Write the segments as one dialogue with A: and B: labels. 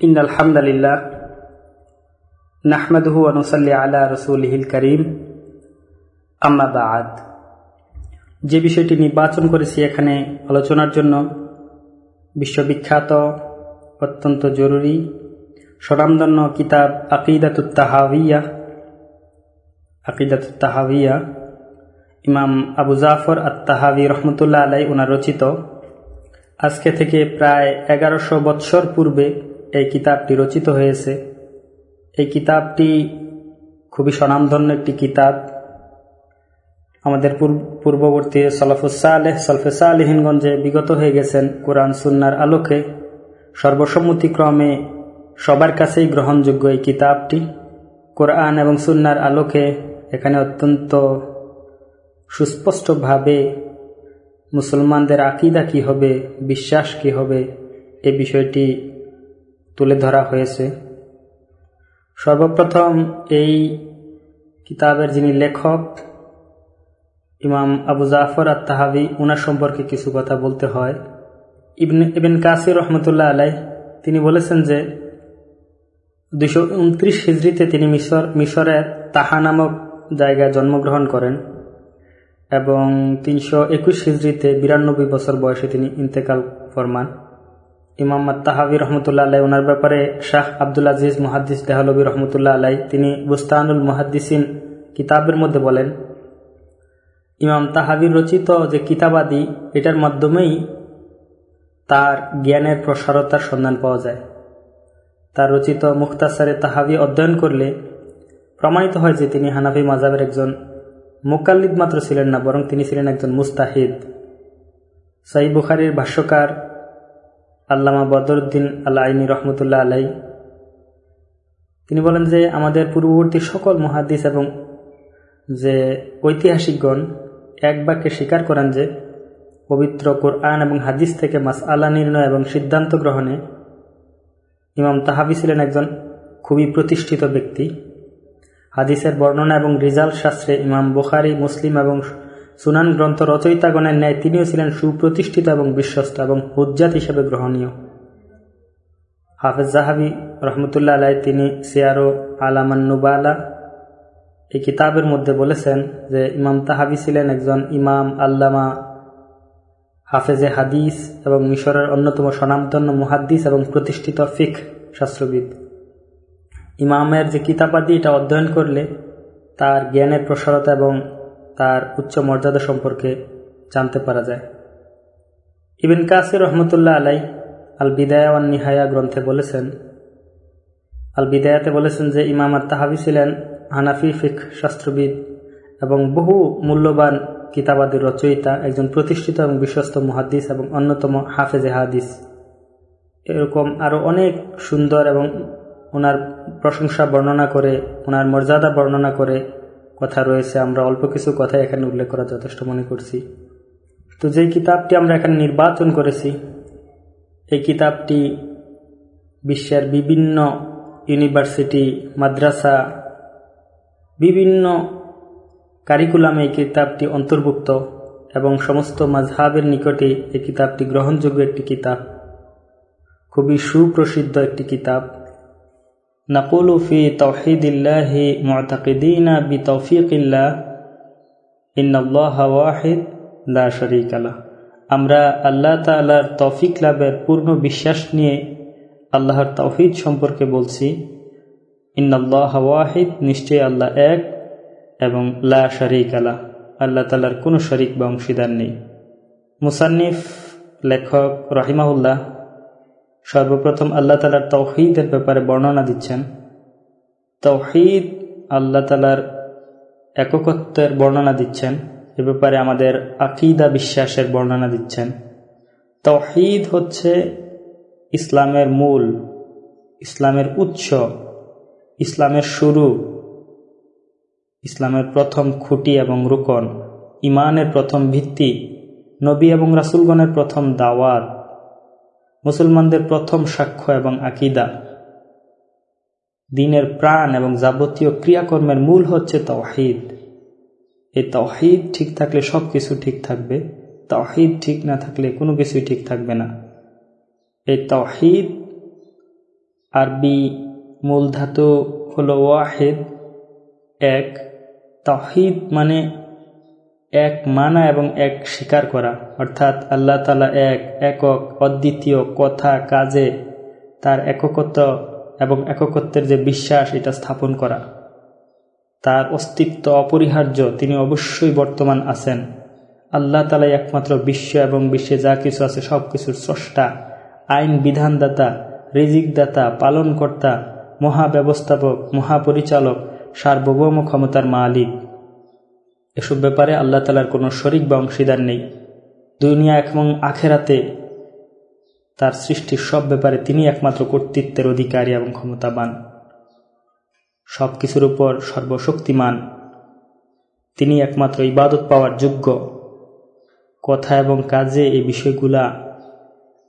A: إن الحمد لله نحمده ونصلي على رسوله الكريم أما بعد যে বিষয়টি নির্বাচন করেছি এখানে আলোচনার জন্য বিশ্ববিখ্যাত অত্যন্ত জরুরি স্বনামধন্য কিতাব আকিদাতুত্তাহাবিয়া আকিদাতুত্তাহাবিয়া ইমাম আবু জাফর আত্মাহাবি রহমতুল্লাহ আলাই ওনার রচিত আজকে থেকে প্রায় এগারোশো বৎসর পূর্বে এই কিতাবটি রচিত হয়েছে। এই কিতাবটি খুবই স্বনামধন্য একটি কিতাব। আমাদের পূর্ববর্তী সলফুসা আলহ সলফেসা আলহিনগঞ্জে বিগত হয়ে গেছেন কোরআন সুন্নার আলোকে। সর্বসম্মতিক্রমে সবার কাছেই গ্রহণযোগ্য এই কিতাবটি। কোরআন এবং সুন্নার আলোকে এখানে অত্যন্ত সুস্পষ্টভাবে মুসলমানদের আকিদা কি হবে, বিশ্বাস কি হবে, এ বিষয়টি তুলে ধরা হয়েছে। সর্বপ্রথম এই কিতাবের যিনি লেখক, ইমাম আবু জাফর আত্মাহাবি উনার সম্পর্কে কিছু কথা বলতে হয়। ইবন, ইবিন কাসির রহমতুল্লাহ আলাই তিনি বলেছেন যে দুশো উনত্রিশ হিজড়িতে তিনি মিশর মিশরের তাহা নামক জায়গায় জন্মগ্রহণ করেন এবং তিনশো একুশ হিজড়িতে বিরানব্বই বছর বয়সে তিনি ইন্তেকাল ফরমান। ইমাম তাহাবি রহমতুল্লাহ আলাই ওনার ব্যাপারে শাহ আব্দুল আজিজ মহাদ্দিস দেহলবী রহমতুল্লাহ আলাই, তিনি বুস্তানুল মহাদ্দিসিন কিতাবের মধ্যে বলেন, ইমাম তাহাবির রচিত যে কিতাবাদি, এটার মাধ্যমেই তার জ্ঞানের প্রসারতার সন্ধান পাওয়া যায়। তার রচিত মুখতাসারে তাহাবি অধ্যয়ন করলে প্রমাণিত হয় যে তিনি হানাফি মাজাবের একজন মোকাল্লিদ মাত্র ছিলেন না, বরং তিনি ছিলেন একজন মুস্তাহিদ। সাই বুখারির ভাষ্যকার আল্লামা বদরুদ্দিন আল্লাহ আইনি রহমতুল্লাহ আলাই তিনি বলেন যে, আমাদের পূর্ববর্তী সকল মহাদিস এবং যে ঐতিহাসিকগণ এক বাক্যে স্বীকার করেন যে, পবিত্র কোরআন এবং হাদিস থেকে মাস আল্লাহ নির্ণয় এবং সিদ্ধান্ত গ্রহণে ইমাম তাহাবি ছিলেন একজন খুবই প্রতিষ্ঠিত ব্যক্তি। হাদিসের বর্ণনা এবং রিজাল শাস্ত্রে ইমাম বুখারি, মুসলিম এবং সুনান গ্রন্থ রচয়িতাগণের ন্যায় তিনিও ছিলেন সুপ্রতিষ্ঠিত এবং বিশ্বস্ত এবং হুজ্জাত হিসেবে গ্রহণীয়। হাফেজ জাহাবি রহমতুল্লাহ আলাই তিনি সিয়ারো আলামান নুবালা এই কিতাবের মধ্যে বলেছেন যে ইমাম তাহাবি ছিলেন একজন ইমাম, আল্লামা, হাফেজে হাদিস এবং মিশরের অন্যতম স্বনামধন্য মুহাদ্দিস এবং প্রতিষ্ঠিত ফিক শাস্ত্রবিদ। ইমামের যে কিতাবাদি এটা অধ্যয়ন করলে তার জ্ঞানের প্রসারতা এবং তার উচ্চ মর্যাদা সম্পর্কে জানতে পারা যায়। ইবিন কাসির রহমতুল্লাহ আলাই আল বিদায়াওয়ান নিহায়া গ্রন্থে বলেছেন আল বিদায়াতে বলেছেন যে ইমাম তাহাবি ছিলেন হানাফি ফিক শাস্ত্রবিদ এবং বহু মূল্যবান কিতাবাদের রচয়িতা, একজন প্রতিষ্ঠিত এবং বিশ্বস্ত মহাদিস এবং অন্যতম হাফেজে হাদিস। এরকম আরও অনেক সুন্দর এবং ওনার প্রশংসা বর্ণনা করে, ওনার মর্যাদা বর্ণনা করে কথা রয়েছে, আমরা অল্প কিছু কথা এখানে উল্লেখ করা যথেষ্ট মনে করছি। তো যে কিতাবটি আমরা এখানে নির্বাচন করেছি, এই কিতাবটি বিশ্বের বিভিন্ন ইউনিভার্সিটি, মাদ্রাসা, বিভিন্ন কারিকুলামে এই কিতাবটি অন্তর্ভুক্ত এবং সমস্ত মাঝহাবের নিকটে এই কিতাবটি গ্রহণযোগ্য একটি কিতাব। খুবই সুপ্রসিদ্ধ একটি কিতাব। نقول في توحيد الله معتقدين بتوفيق الله إن الله واحد لا شريك له আমরা আল্লাহ তালার তৌফিক লাভের পূর্ণ বিশ্বাস নিয়ে আল্লাহর তৌহিদ সম্পর্কে বলছি ইন্নআল্লাহ ওয়াহিদ নিশ্চয় আল্লাহ এক এবং লা শরিক আল্লাহ আল্লাহ তালার কোনো শরিক বা অংশীদার নেই মুসান্নিফ লেখক রহিমাউল্লাহ সর্বপ্রথম আল্লাহ তালার তৌহিদের ব্যাপারে বর্ণনা দিচ্ছেন। তৌহিদ আল্লাহ তালার এককত্বের বর্ণনা দিচ্ছেন, এ ব্যাপারে আমাদের আকিদা বিশ্বাসের বর্ণনা দিচ্ছেন। তৌহিদ হচ্ছে ইসলামের মূল, ইসলামের উৎস, ইসলামের শুরু, ইসলামের প্রথম খুঁটি এবং রুকন ইমানের প্রথম ভিত্তি, নবী এবং রাসুলগণের প্রথম দাওয়াত। মুসলমানদের প্রথম সাক্ষ্য এবং আকিদা। দিনের প্রাণ এবং যাবতীয় ক্রিয়াকর্মের মূল হচ্ছে তৌহিদ এই তৌহিদ ঠিক থাকলে সব কিছু ঠিক থাকবে তৌহিদ ঠিক না থাকলে কোনো কিছুই ঠিক থাকবে না। এই তৌহিদ আরবি মূল ধাতু হলো ওয়াহেদ, এক। তহিদ মানে এক মানা এবং এক স্বীকার করা। অর্থাৎ আল্লাহ তালা এক, একক, অদ্বিতীয়, কথা, কাজে তার এককত্ব এবং এককত্বের যে বিশ্বাস, এটা স্থাপন করা। তার অস্তিত্ব অপরিহার্য, তিনি অবশ্যই বর্তমান আছেন। আল্লাহ তালাই একমাত্র বিশ্ব এবং বিশ্বে যা কিছু আছে সব কিছুর স্রষ্টা, আইন বিধানদাতা, রিজিকদাতা, পালনকর্তা, মহাব্যবস্থাপক, মহাপরিচালক, সার্বভৌম ক্ষমতার মালিক। এসব ব্যাপারে আল্লাহ তালার কোনো শরিক বা অংশীদার নেই। দুনিয়া এবং আখেরাতে তার সৃষ্টির সব ব্যাপারে তিনি একমাত্র কর্তৃত্বের অধিকারী এবং ক্ষমতাবান। সব কিছুর উপর সর্বশক্তিমান। তিনি একমাত্র ইবাদত পাওয়ার যোগ্য। কথা এবং কাজে এই বিষয়গুলা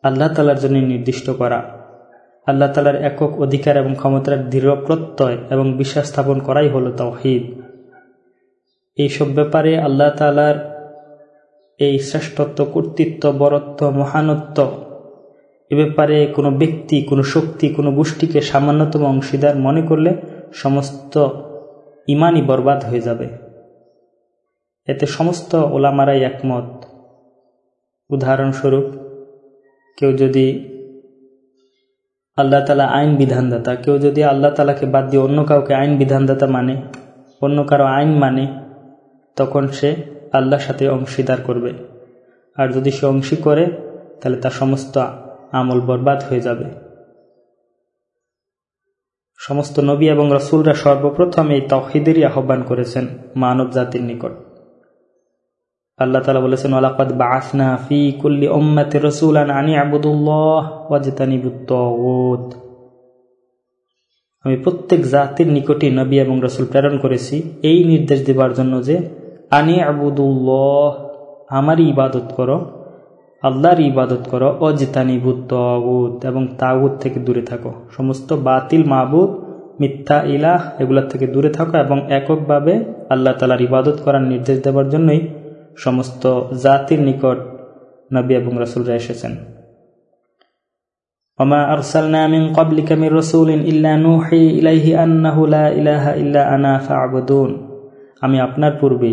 A: আল্লাহ তালার জন্য নির্দিষ্ট করা। আল্লাহ তালার একক অধিকার এবং ক্ষমতার দৃঢ় প্রত্যয় এবং বিশ্বাস স্থাপন করাই হলো তৌহিদ এইসব ব্যাপারে আল্লাহ তালার এই শ্রেষ্ঠত্ব, কর্তৃত্ব, বরত্ব, মহানত্ব এ ব্যাপারে কোনো ব্যক্তি, কোনো শক্তি, কোনো গোষ্ঠীকে সামান্যতম অংশীদার মনে করলে সমস্ত ইমানই বরবাদ হয়ে যাবে। এতে সমস্ত ওলামারাই একমত। উদাহরণস্বরূপ, কেউ যদি আল্লাহ তালা আইন বিধানদাতা, কেউ যদি আল্লাহ তালাকে বাদ দিয়ে অন্য কাউকে আইন বিধানদাতা মানে অন্য কারও আইন মানে তখন সে আল্লাহর সাথে অংশীদার করবে। আর যদি সে অংশী করে, তাহলে তার সমস্ত আমল বরবাদ হয়ে যাবে। সমস্ত নবী এবং রসুলরা সর্বপ্রথম এই তহিদেরই আহ্বান করেছেন মানব জাতির নিকট। আল্লাহ তালা বলেছেন আলাকাদ বাসনা ফি কুল্লি ওম্মাতে রসুলান আনি আবুদুল্লাহ ওয়াজতানিবুত্তাগুত আমি প্রত্যেক জাতির নিকটে নবী এবং রসুল প্রেরণ করেছি এই নির্দেশ দেবার জন্য যে আনি আবুদুল্লাহ আমারই ইবাদত করো আল্লাহর ইবাদত করো অজিতানিবুত তাগুত এবং তাগুত থেকে দূরে থাকো সমস্ত বাতিল মাহবুদ মিথ্যা ইলাহ এগুলোর থেকে দূরে থাকো এবং এককভাবে আল্লাহ তালার ইবাদত করার নির্দেশ দেওয়ার জন্যই সমস্ত জাতির নিকট নবী এবং রসুলরা এসেছেন وما أرسلنا من قبلك من رسول إلا نوحي إليه أنه لا إله إلا أنا فاعبدون আমি আপনার পূর্বে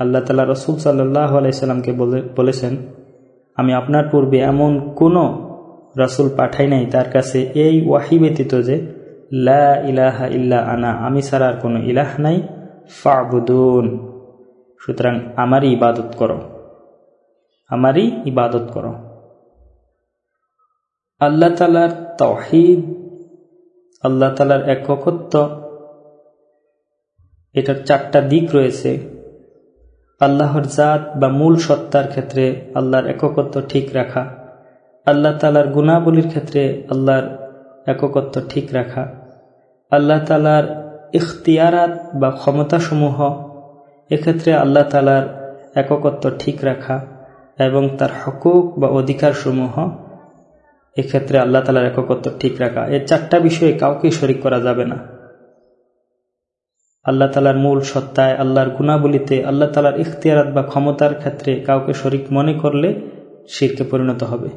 A: আল্লাহ তালা রসুল সাল্লাহ আলাইসাল্লামকে বলেছেন, আমি আপনার পূর্বে এমন কোনো রসুল পাঠাই নাই তার কাছে এই ওয়াহি ব্যতীত যে, লা ইলাহা ইল্লা আনা, আমি ছাড়া আর কোনো ইলাহ নাই, ফাবুদুন। সুতরাং আমারই ইবাদত করো। আমারই ইবাদত করো। আল্লাহ তালার তহিদ আল্লাহ তালার একত্ব এটার চারটা দিক রয়েছে। আল্লাহর জাত বা মূল সত্তার ক্ষেত্রে আল্লাহর এককত্ব ঠিক রাখা। আল্লাহ তালার গুণাবলীর ক্ষেত্রে আল্লাহর এককত্ব ঠিক রাখা। আল্লাহ তালার ইখতিয়ারাত বা ক্ষমতাসমূহ, এক্ষেত্রে আল্লাহ তালার এককত্ব ঠিক রাখা এবং তার হকুক বা অধিকারসমূহ, এক্ষেত্রে আল্লাহ তালার এককত্ব ঠিক রাখা। এর চারটা বিষয়ে কাউকেই শরিক করা যাবে না। আল্লাহ তালার মূল সত্তায়, আল্লাহর গুণাবলিতে, আল্লাহ তালার ইখতিয়ারাত বা ক্ষমতার ক্ষেত্রে কাউকে শরিক মনে করলে শিরকে পরিণত হবে।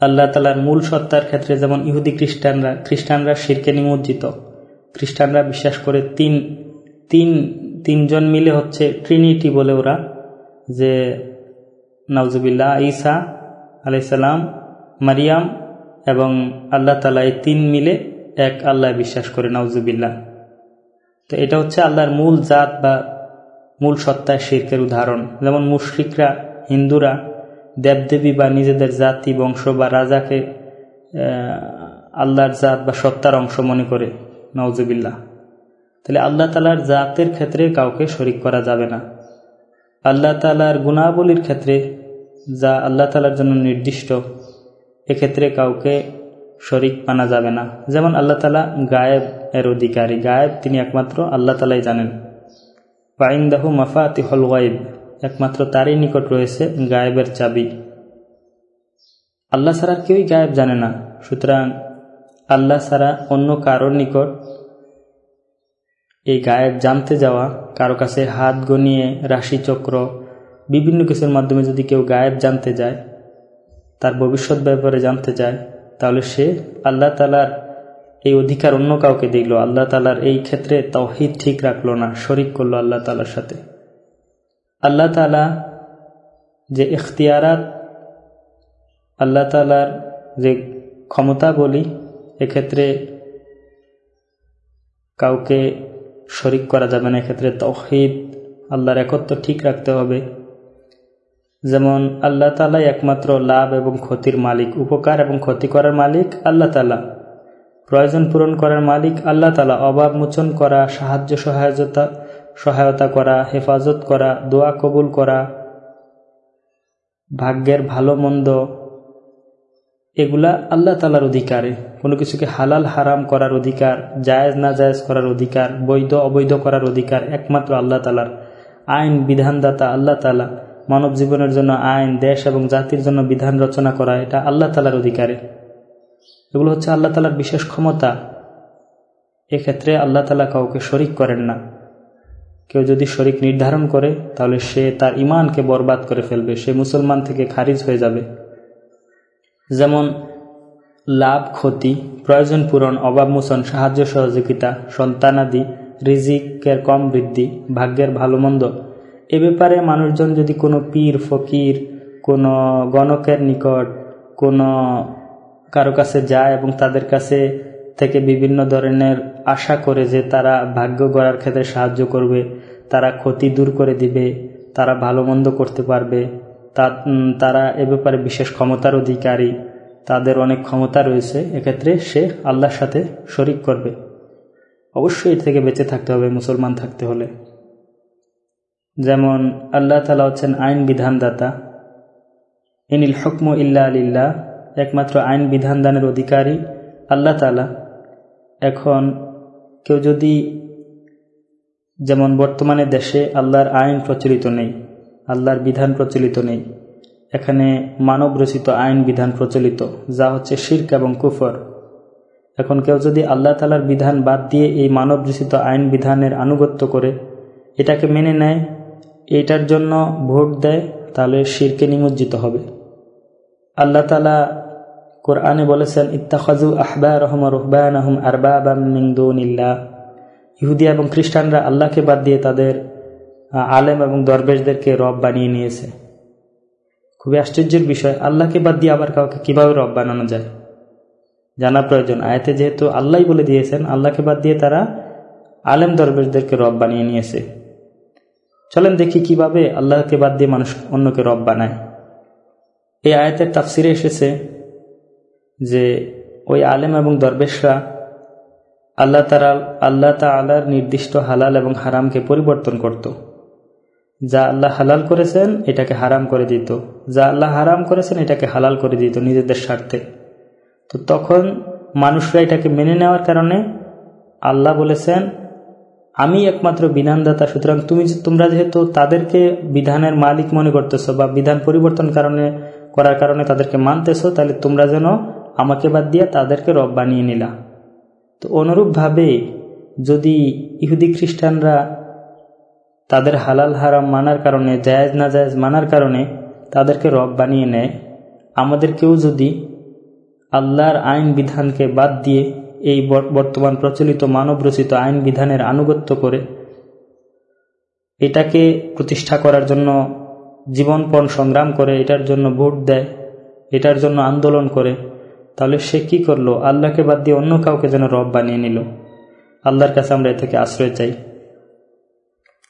A: আল্লাহ তালার মূল সত্তার ক্ষেত্রে যেমন ইহুদি খ্রিস্টানরা খ্রিস্টানরা শিরকে নিমজ্জিত। খ্রিস্টানরা বিশ্বাস করে তিন তিন, তিনজন মিলে হচ্ছে ট্রিনিটি বলে ওরা, যে নওজুবিল্লা ঈসা আলাইসাল্লাম মারিয়াম এবং আল্লাহ তালা এই তিন মিলে এক আল্লাহ বিশ্বাস করে নওজুবিল্লা তো এটা হচ্ছে আল্লাহর মূল জাত বা মূল সত্তায় শির্কের উদাহরণ। যেমন মুশ্রিকরা, হিন্দুরা, দেবদেবী বা নিজেদের জাতি, বংশ বা রাজাকে আল্লাহর জাত বা সত্তার অংশ মনে করে। নওজুবিল্লা তাহলে আল্লাহ তালার জাতের ক্ষেত্রে কাউকে শরিক করা যাবে না। আল্লাহ তালার গুণাবলীর ক্ষেত্রে যা আল্লাহ তালার জন্য নির্দিষ্ট, এক্ষেত্রে কাউকে শরিক মানা যাবে না। যেমন আল্লাহ তালা গায়েব এর অধিকারী। গায়েব তিনি একমাত্র আল্লাহ তালাই জানেন। পাইন্দাহু মাফাতি হল গাইব একমাত্র তারই নিকট রয়েছে গায়েবের চাবি। আল্লাহ ছাড়া কেউই গায়েব জানে না। সুতরাং আল্লাহ ছাড়া অন্য কারোর নিকট এই গায়েব জানতে যাওয়া, কারও কাছে হাত গনিয়ে রাশিচক্র বিভিন্ন কিছুর মাধ্যমে যদি কেউ গায়েব জানতে যায়, তার ভবিষ্যৎ ব্যাপারে জানতে চায় তাহলে সে আল্লাহ তালার এই অধিকার অন্য কাউকে দিল আল্লাহ তালার এই ক্ষেত্রে তহিদ ঠিক রাখল না, শরিক করল আল্লাহ তালার সাথে। আল্লাহ তালা যে ইখতিয়ারাত, আল্লাহ তালার যে ক্ষমতা বলি, এক্ষেত্রে কাউকে শরিক করা যাবে না, এক্ষেত্রে তহিদ আল্লাহর একত্র ঠিক রাখতে হবে। যেমন আল্লাহ তালাই একমাত্র লাভ এবং ক্ষতির মালিক, উপকার এবং ক্ষতি করার মালিক আল্লাহ তালা প্রয়োজন পূরণ করার মালিক আল্লাহ তালা অভাব মোচন করা, সাহায্য সহায়তা সহায়তা করা, হেফাজত করা, দোয়া কবুল করা, ভাগ্যের ভালো মন্দ, এগুলা আল্লাহ তালার অধিকারে। কোনো কিছুকে হালাল, হারাম করার অধিকার, জায়েজ, না জায়েজ করার অধিকার, বৈধ, অবৈধ করার অধিকার একমাত্র আল্লাহ তালার আইন, বিধানদাতা আল্লাহ তালা মানব জীবনের জন্য আইন, দেশ এবং জাতির জন্য বিধান রচনা করা, এটা আল্লাহ তালার অধিকারে এগুলো হচ্ছে আল্লাহ তালার বিশেষ ক্ষমতা। এক্ষেত্রে আল্লাহ তালা কাউকে শরিক করেন না। কেউ যদি শরিক নির্ধারণ করে, তাহলে সে তার ইমানকে বরবাদ করে ফেলবে, সে মুসলমান থেকে খারিজ হয়ে যাবে। যেমন, লাভ, ক্ষতি, প্রয়োজন পূরণ, অভাব মোচন, সাহায্য সহযোগিতা, সন্তানাদি, রিজিকের কম বৃদ্ধি, ভাগ্যের ভালো মন্দ এ ব্যাপারে মানুষজন যদি কোনো পীর, ফকির, কোনো গণকের নিকট কোনো কারও কাছে যায় এবং তাদের কাছে থেকে বিভিন্ন ধরনের আশা করে যে তারা ভাগ্য গড়ার ক্ষেত্রে সাহায্য করবে, তারা ক্ষতি দূর করে দিবে, তারা ভালো মন্দ করতে পারবে, তা তারা এ ব্যাপারে বিশেষ ক্ষমতার অধিকারী, তাদের অনেক ক্ষমতা রয়েছে, এক্ষেত্রে সে আল্লাহর সাথে শরিক করবে। অবশ্যই এর থেকে বেঁচে থাকতে হবে, মুসলমান থাকতে হলে। যেমন আল্লাহ তালা হচ্ছেন আইন বিধানদাতা। ইনিল হকম ইল্লা আলিল্লাহ একমাত্র আইন বিধান দানের অধিকারী আল্লাহ তালা এখন কেউ যদি যেমন বর্তমানে দেশে আল্লাহর আইন প্রচলিত নেই, আল্লাহর বিধান প্রচলিত নেই, এখানে মানব রচিত আইন বিধান প্রচলিত, যা হচ্ছে শির্ক এবং কুফর। এখন কেউ যদি আল্লাহ তালার বিধান বাদ দিয়ে এই মানব রচিত আইন বিধানের আনুগত্য করে, এটাকে মেনে নেয় এটার জন্য ভোট দেয়, তাহলে শিরকে নিমজ্জিত হবে। আল্লাহ তালা কোরআনে বলেছেন ইত্তাখাজু আহবা রহম রহবান আহম আরবা মিংদুনিল্লা ইহুদি এবং খ্রিস্টানরা আল্লাহকে বাদ দিয়ে তাদের আলেম এবং দরবেশদেরকে রব বানিয়ে নিয়েছে। খুবই আশ্চর্যের বিষয়, আল্লাহকে বাদ দিয়ে আবার কাউকে কীভাবে রব বানানো যায়? জানা প্রয়োজন, আয়াতে যেহেতু আল্লাহ বলে দিয়েছেন, আল্লাহকে বাদ দিয়ে তারা আলেম দরবেশদেরকে রব বানিয়ে নিয়েছে। চলেন দেখি কীভাবে আল্লাহকে বাদ দিয়ে মানুষ অন্যকে রব বানায়। এই আয়াতের তাফসিরে এসেছে যে, ওই আলেম এবং দরবেশরা আল্লাহ তারা, আল্লাহ তালার নির্দিষ্ট হালাল এবং হারামকে পরিবর্তন করত। যা আল্লাহ হালাল করেছেন, এটাকে হারাম করে দিত। যা আল্লাহ হারাম করেছেন, এটাকে হালাল করে দিত নিজেদের স্বার্থে। তো তখন মানুষরা এটাকে মেনে নেওয়ার কারণে আল্লাহ বলেছেন আমি একমাত্র বিধানদাতা, সুতরাং তুমি তোমরা যেহেতু তাদেরকে বিধানের মালিক মনে করতেছো বা বিধান পরিবর্তন কারণে, করার কারণে তাদেরকে মানতেছো, তাহলে তোমরা যেন আমাকে বাদ দিয়ে তাদেরকে রব বানিয়ে নিলা। তো অনুরূপভাবে যদি ইহুদি খ্রিস্টানরা তাদের হালাল হারাম মানার কারণে, জায়েজ না জায়েজ মানার কারণে তাদেরকে রব বানিয়ে নেয় আমাদেরকেও যদি আল্লাহর আইন বিধানকে বাদ দিয়ে এই বর্তমান প্রচলিত মানব রচিত আইন বিধানের আনুগত্য করে এটাকে প্রতিষ্ঠা করার জন্য জীবনপণ সংগ্রাম করে, এটার জন্য ভোট দেয়, এটার জন্য আন্দোলন করে, তাহলে সে কি করল? আল্লাহকে বাদ দিয়ে অন্য কাউকে যেন রব বানিয়ে নিল। আল্লাহর কাছে আমরা এ থেকে আশ্রয় চাই।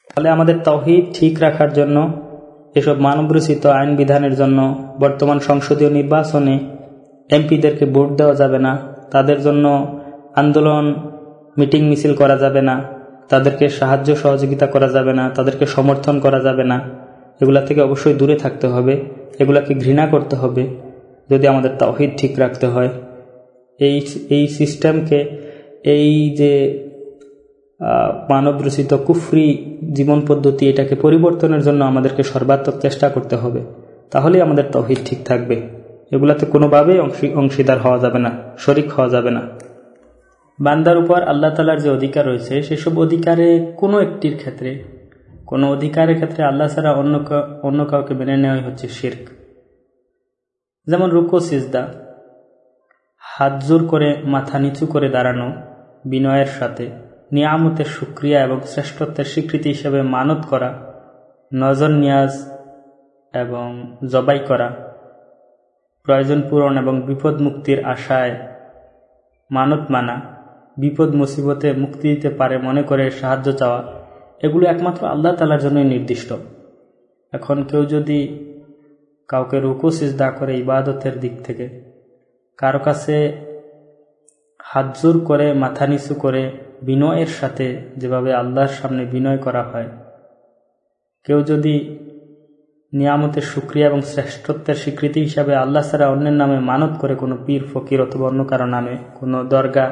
A: তাহলে আমাদের তহিদ ঠিক রাখার জন্য, এসব মানবরচিত আইন বিধানের জন্য বর্তমান সংসদীয় নির্বাচনে এমপিদেরকে ভোট দেওয়া যাবে না। তাদের জন্য আন্দোলন, মিটিং মিছিল করা যাবে না, তাদেরকে সাহায্য সহযোগিতা করা যাবে না, তাদেরকে সমর্থন করা যাবে না, এগুলা থেকে অবশ্যই দূরে থাকতে হবে, এগুলাকে ঘৃণা করতে হবে, যদি আমাদের তাহিদ ঠিক রাখতে হয়। এই এই সিস্টেমকে, এই যে মানব রচিত কুফরি জীবন পদ্ধতি এটাকে পরিবর্তনের জন্য আমাদেরকে সর্বাত্মক চেষ্টা করতে হবে, তাহলেই আমাদের তহিদ ঠিক থাকবে। এগুলাতে কোনোভাবেই অংশী, অংশীদার হওয়া যাবে না, শরিক হওয়া যাবে না। বান্দার উপর আল্লাহ তালার যে অধিকার রয়েছে, সেসব অধিকারে কোনো একটির ক্ষেত্রে, কোনো অধিকারের ক্ষেত্রে আল্লাহ ছাড়া অন্য অন্য কাউকে মেনে নেওয়াই হচ্ছে শির্ক। যেমন রুকো, সিজদা। হাত জোর করে, মাথা নিচু করে দাঁড়ানো, বিনয়ের সাথে, নিয়ামতের সুক্রিয়া এবং শ্রেষ্ঠত্বের স্বীকৃতি হিসেবে মানত করা, নজর নিয়াজ এবং জবাই করা, প্রয়োজন পূরণ এবং বিপদ মুক্তির আশায় মানত মানা বিপদ, মুসিবতে মুক্তি দিতে পারে মনে করে সাহায্য চাওয়া, এগুলো একমাত্র আল্লাহ তালার জন্যই নির্দিষ্ট। এখন কেউ যদি কাউকে রুকু, সিজদা করে ইবাদতের দিক থেকে, কারও কাছে হাতজোর করে, মাথা নিচু করে বিনয়ের সাথে যেভাবে আল্লাহর সামনে বিনয় করা হয়, কেউ যদি নিয়ামতের সুক্রিয়া এবং শ্রেষ্ঠত্বের স্বীকৃতি হিসাবে আল্লাহ ছাড়া অন্যের নামে মানত করে কোনো পীর, ফকির অথবা অন্য কারও নামে কোনো দরগা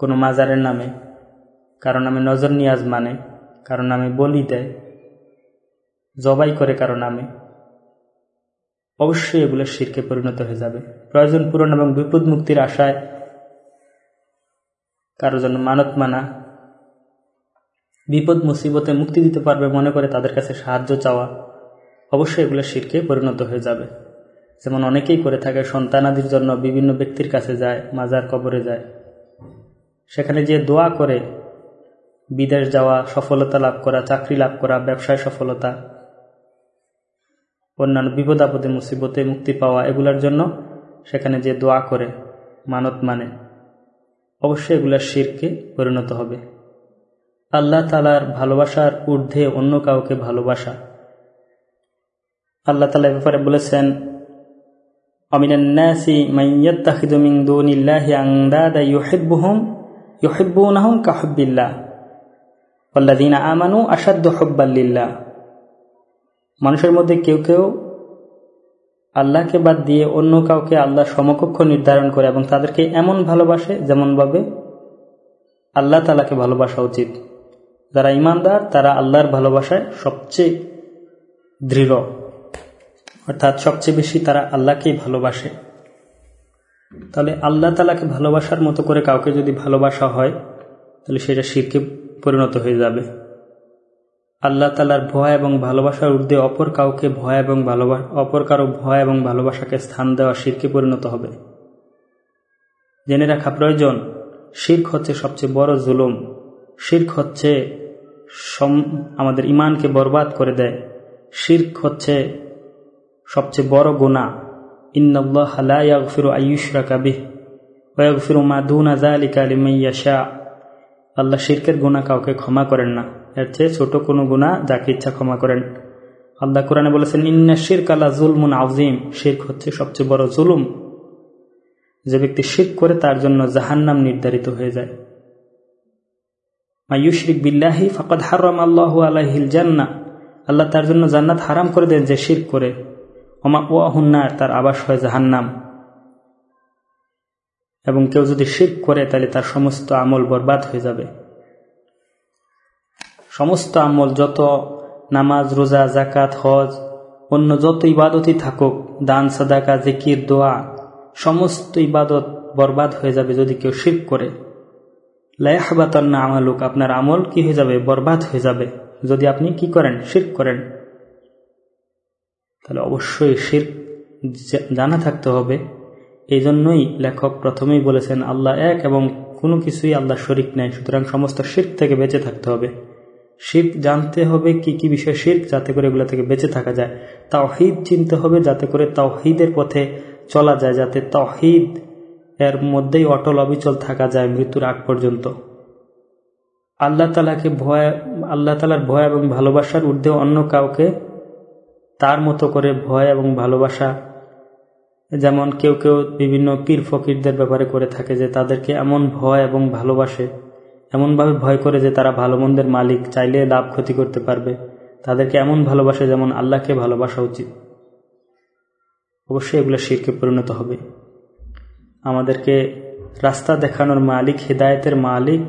A: কোনো মাজারের নামে কারও নামে নজর নিয়াজ মানে কারও নামে বলি দেয়, জবাই করে কারও নামে, অবশ্যই এগুলো শিরকে পরিণত হয়ে যাবে। প্রয়োজন পূরণ এবং বিপদ মুক্তির আশায় কারও জন্য মানত মানা, বিপদ মুসিবতে মুক্তি দিতে পারবে মনে করে তাদের কাছে সাহায্য চাওয়া, অবশ্যই এগুলো শিরকে পরিণত হয়ে যাবে। যেমন অনেকেই করে থাকে, সন্তানাদির জন্য বিভিন্ন ব্যক্তির কাছে যায়, মাজার কবরে যায়। সেখানে যে দোয়া করে, বিদেশ যাওয়া, সফলতা লাভ করা, চাকরি লাভ করা, ব্যবসায় সফলতা, অন্যান্য বিপদ আপদে, মুসিবতে মুক্তি পাওয়া, এগুলার জন্য সেখানে যে দোয়া করে, মানত মানে অবশ্যই এগুলার শিরকে পরিণত হবে। আল্লাহ তালার ভালোবাসার ঊর্ধ্বে অন্য কাউকে ভালোবাসা। আল্লাহ তালা ব্যাপারে বলেছেন অমিনান্নাসি মাইয়াত্তাখিদু মিন দুনিল্লাহি আনদাদা ইউহিব্বুহুম ইউহিব্বুনাহুম কাহুব্বিল্লাহ। ওয়াল্লাযীনা আমানু আশাদ্দু হুব্বাল্লিল্লাহ মানুষের মধ্যে কেউ কেউ আল্লাহকে বাদ দিয়ে অন্য কাউকে আল্লাহ সমকক্ষ নির্ধারণ করে এবং তাদেরকে এমন ভালোবাসে যেমনভাবে আল্লাহ তালাকে ভালোবাসা উচিত। যারা ইমানদার তারা আল্লাহর ভালোবাসায় সবচেয়ে দৃঢ়। অর্থাৎ সবচেয়ে বেশি তারা আল্লাহকেই ভালোবাসে। তাহলে আল্লাহ তালাকে ভালোবাসার মতো করে কাউকে যদি ভালোবাসা হয়, তাহলে সেটা শিরকে পরিণত হয়ে যাবে। আল্লাহ তালার ভয় এবং ভালোবাসার ঊর্ধ্বে অপর কাউকে ভয় এবং ভালোবাসা অপর কারও ভয় এবং ভালোবাসাকে স্থান দেওয়া শিরকে পরিণত হবে। জেনে রাখা প্রয়োজন, শির্ক হচ্ছে সবচেয়ে বড় জুলুম। শির্ক হচ্ছে আমাদের ইমানকে বরবাদ করে দেয়। শির্ক হচ্ছে সবচেয়ে বড় আল্লাহ শিরকের গুণা কাউকে ক্ষমা করেন না। এর চেয়ে ছোট কোনো গুণা যাকে ইচ্ছা ক্ষমা করেন। আল্লাহ কোরআনে বলেছেন, ইন্না শির কালা জুলমুন আউজিম শির্ক হচ্ছে সবচেয়ে বড় জুলুম। যে ব্যক্তি শির্ক করে তার জন্য জাহান্নাম নির্ধারিত হয়ে যায়। মায়ুশরিক বিল্লাহি ফকদ হারাম আল্লাহ আলাহিল জান্না আল্লাহ তার জন্য জান্নাত হারাম করে দেন যে শির্ক করে। অমা ও হুন্নার তার আবাস হয় জাহান্নাম। এবং কেউ যদি শির্ক করে, তাহলে তার সমস্ত আমল বরবাদ হয়ে যাবে। সমস্ত আমল, যত নামাজ, রোজা জাকাত হজ, অন্য যত ইবাদতই থাকুক, দান, সাদাকা, জিকির, দোয়া, সমস্ত ইবাদত বরবাদ হয়ে যাবে যদি কেউ শির্ক করে। লায়াহবাতান্না আমালুক, আপনার আমল কি হয়ে যাবে? বরবাদ হয়ে যাবে। যদি আপনি কি করেন? শির্ক করেন। তাহলে অবশ্যই শির্ক জানা থাকতে হবে। এই জন্যই লেখক প্রথমেই বলেছেন, আল্লাহ এক এবং কোনো কিছুই আল্লাহ শরিক নেয় সুতরাং সমস্ত শির্ক থেকে বেঁচে থাকতে হবে। শির্ক জানতে হবে কি কি বিষয় শির্ক যাতে করে এগুলো থেকে বেঁচে থাকা যায়। তাওহিদ চিনতে হবে, যাতে করে তাওহিদের পথে চলা যায়, যাতে তাওহিদ এর মধ্যেই অটল অবিচল থাকা যায় মৃত্যুর আগ পর্যন্ত। আল্লাহ তালাকে ভয়, আল্লাহ তালার ভয় এবং ভালোবাসার ঊর্ধ্বে অন্য কাউকে তার মতো করে ভয় এবং ভালোবাসা যেমন কেউ কেউ বিভিন্ন পীর ফকিরদের ব্যাপারে করে থাকে যে তাদেরকে এমন ভয় এবং ভালোবাসে, এমনভাবে ভয় করে যে তারা ভালো মন্দের মালিক, চাইলে লাভ ক্ষতি করতে পারবে। তাদেরকে এমন ভালোবাসে যেমন আল্লাহকে ভালোবাসা উচিত। অবশ্যই এগুলো শিরকে পরিণত হবে। আমাদেরকে রাস্তা দেখানোর মালিক, হেদায়তের মালিক,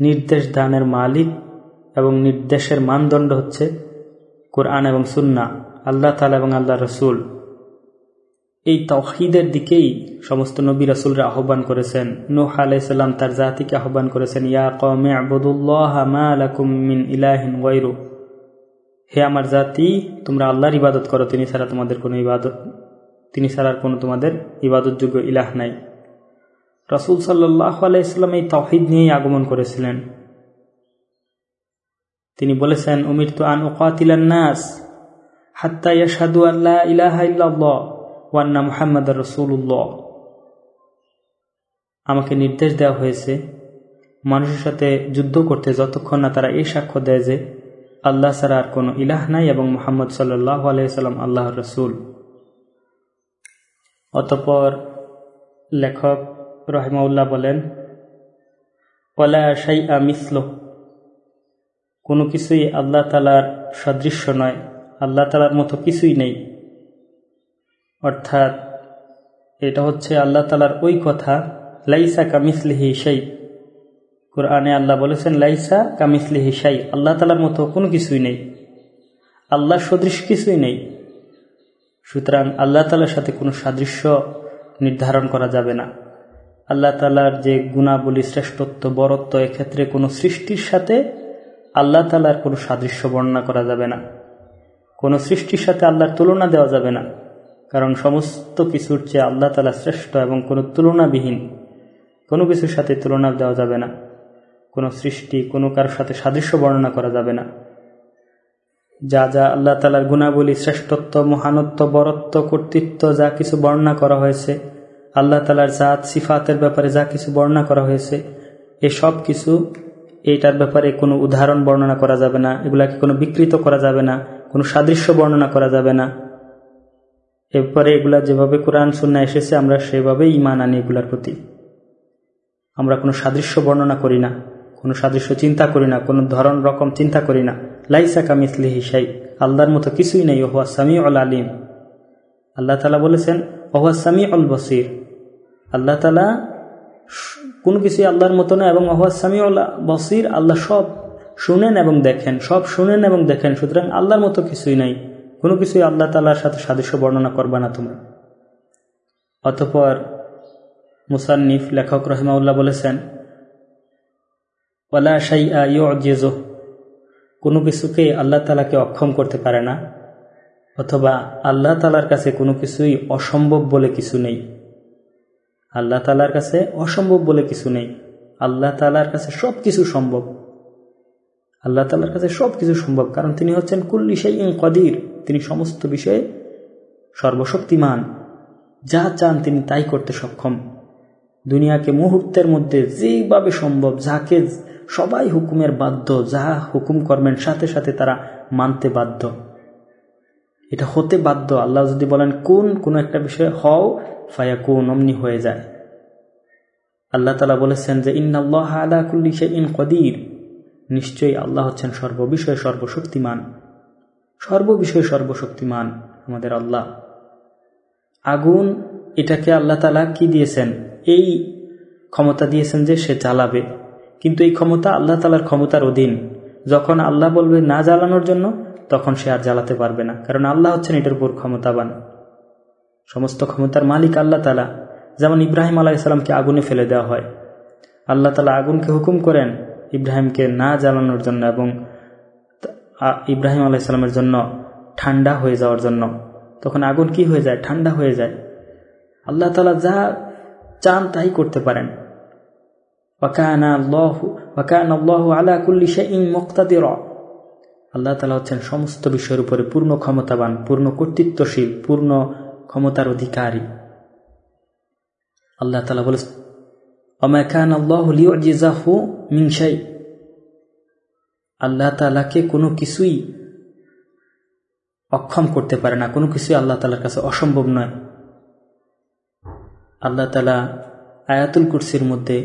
A: নির্দেশ দানের মালিক এবং নির্দেশের মানদণ্ড হচ্ছে কোরআন এবং সুন্না আল্লাহ তালা এবং আল্লাহ রসুল। এই তহিদের দিকেই সমস্ত নবী রসুলরা আহ্বান করেছেন। নোহ আলাইসাল্লাম তার জাতিকে আহ্বান করেছেন, ইয়া কমে আবদুল্লাহ ইলাহিন ওয়াইরু হে আমার জাতি, তোমরা আল্লাহর ইবাদত করো, তিনি ছাড়া তোমাদের কোনো ইবাদত, তিনি ছাড়ার কোনো তোমাদের ইবাদতযোগ্য ইলাহ নাই। রসুল সাল্লাহ আলাইস্লাম এই তহিদ নিয়েই আগমন করেছিলেন। তিনি বলেছেন উমির তো আন ওকাতিলান্নাস হাত্তা আল্লাহ ইলাহা ইল্লাল্লাহ ওয়ান্না মুহাম্মদ রসুল্লাহ আমাকে নির্দেশ দেওয়া হয়েছে, মানুষের সাথে যুদ্ধ করতে যতক্ষণ না তারা এই সাক্ষ্য দেয় যে আল্লাহ ছাড়া আর কোনো ইলাহ নাই এবং মোহাম্মদ সাল্লাহ আলাইসাল্লাম আল্লাহ রসুল। অতপর লেখক রহমাউল্লাহ বলেন ওলা শাইআ মিসল কোনো কিছুই আল্লাহ তালার সদৃশ্য নয়। আল্লাহ তালার মতো কিছুই নেই। অর্থাৎ এটা হচ্ছে আল্লাহ তালার ওই কথা, লাইসা কামিসলিহি সেই কোরআনে আল্লাহ বলেছেন, লাইসা কামিসলিহি সাই আল্লাহ তালার মতো কোনো কিছুই নেই। আল্লাহ সদৃশ কিছুই নেই। সুতরাং আল্লাহ তালার সাথে কোনো সাদৃশ্য নির্ধারণ করা যাবে না। আল্লাহ তালার যে গুণাবলী শ্রেষ্ঠত্ব, বরত্ব, এক্ষেত্রে কোনো সৃষ্টির সাথে আল্লাহ তালার কোনো সাদৃশ্য বর্ণনা করা যাবে না। কোনো সৃষ্টির সাথে আল্লাহর তুলনা দেওয়া যাবে না। কারণ সমস্ত কিছুর চেয়ে আল্লাহ তালা শ্রেষ্ঠ এবং কোনো তুলনাবিহীন কোনো কিছুর সাথে তুলনা দেওয়া যাবে না। কোনো সৃষ্টি কোনো কারোর সাথে সাদৃশ্য বর্ণনা করা যাবে না। যা যা আল্লাহ তালার গুণাবলী, শ্রেষ্ঠত্ব, মহানত্ব, বরত্ব, কর্তৃত্ব যা কিছু বর্ণনা করা হয়েছে, আল্লাহ তালার জাত, সিফাতের ব্যাপারে যা কিছু বর্ণনা করা হয়েছে, এ সব কিছু এইটার ব্যাপারে কোনো উদাহরণ বর্ণনা করা যাবে না, এগুলাকে কোনো বিকৃত করা যাবে না। কোনো সাদৃশ্য বর্ণনা করা যাবে না। এরপরে এগুলা যেভাবে কোরআন সুন্না এসেছে, আমরা সেভাবেই ইমান আনি এগুলার প্রতি। আমরা কোনো সাদৃশ্য বর্ণনা করি না, কোনো সাদৃশ্য চিন্তা করি না, কোনো ধরন, রকম চিন্তা করি না। লাইসা কামিসলি হিসাই আল্লাহর মতো কিছুই নেই, ওহুয়া সামি অল আলিম। আল্লাহ তালা বলেছেন, ওহুয়া সামি অল বসির। আল্লাহ তালা কোনো কিছুই আল্লাহর মতো না এবং ওহুয়া সামি অল বসির, আল্লাহ সব শুনেন এবং দেখেন, সব শুনেন এবং দেখেন, সুতরাং আল্লাহর মতো কিছুই নাই। কোনো কিছুই আল্লাহ তালার সাথে সাদৃশ্য বর্ণনা করবা না তোমরা। অতপর মুসান্নিফ লেখক রহমাউল্লাহ বলেছেন ওলা শাই আজেজো কোনো কিছুকে আল্লাহ তালাকে অক্ষম করতে পারে না, অথবা আল্লাহ তালার কাছে কোনো কিছুই অসম্ভব বলে কিছু নেই। আল্লাহ তালার কাছে অসম্ভব বলে কিছু নেই। আল্লাহ তালার কাছে সব কিছু সম্ভব। আল্লাহ তালার কাছে সব কিছু সম্ভব, কারণ তিনি হচ্ছেন কুল্লি সেই ইং কদির। তিনি সমস্ত বিষয়ে সর্বশক্তিমান। যা চান তিনি তাই করতে সক্ষম। দুনিয়াকে মুহূর্তের মধ্যে যেভাবে সম্ভব, যাকে সবাই হুকুমের বাধ্য, যা হুকুম করবেন, সাথে সাথে তারা মানতে বাধ্য। এটা হতে বাধ্য। আল্লাহ যদি বলেন, কোন, কোনো একটা বিষয়ে হও ফায়া কোন অমনি হয়ে যায়। আল্লাহ তালা বলেছেন যে ইন্নআল্লাহ আলা কুল্লি সে ইন কদির নিশ্চয়ই আল্লাহ হচ্ছেন সর্ববিষয়ে সর্বশক্তিমান। সর্ববিষয়ে সর্বশক্তিমান আমাদের আল্লাহ। আগুন, এটাকে আল্লাহ তালা কি দিয়েছেন? এই ক্ষমতা দিয়েছেন যে সে জ্বালাবে। কিন্তু এই ক্ষমতা আল্লাহ তালার ক্ষমতার অধীন। যখন আল্লাহ বলবে না জ্বালানোর জন্য, তখন সে আর জ্বালাতে পারবে না। কারণ আল্লাহ হচ্ছেন এটার উপর ক্ষমতাবান। সমস্ত ক্ষমতার মালিক আল্লাহ তালা যেমন ইব্রাহিম আলাইসাল্লামকে আগুনে ফেলে দেওয়া হয়। আল্লাহ তালা আগুনকে হুকুম করেন ইব্রাহিমকে না জ্বালানোর জন্য এবং ইব্রাহিম আলাইসাল্লামের জন্য ঠান্ডা হয়ে যাওয়ার জন্য, তখন আগুন কি হয়ে যায়? ঠান্ডা হয়ে যায়। আল্লাহ তালা যা চান তাই করতে পারেন। আল্লাহ তালা হচ্ছেন সমস্ত বিষয়ের উপরে পূর্ণ ক্ষমতাবান, পূর্ণ কর্তৃত্বশীল, পূর্ণ ক্ষমতার অধিকারী। আল্লাহ তালা বলে আল্লাহ তালাকে কোনো কিছুই অক্ষম করতে পারে না, কোনো কিছুই আল্লাহ তালার কাছে অসম্ভব নয়। আল্লাহ তালা আয়াতুল কুরসির মধ্যে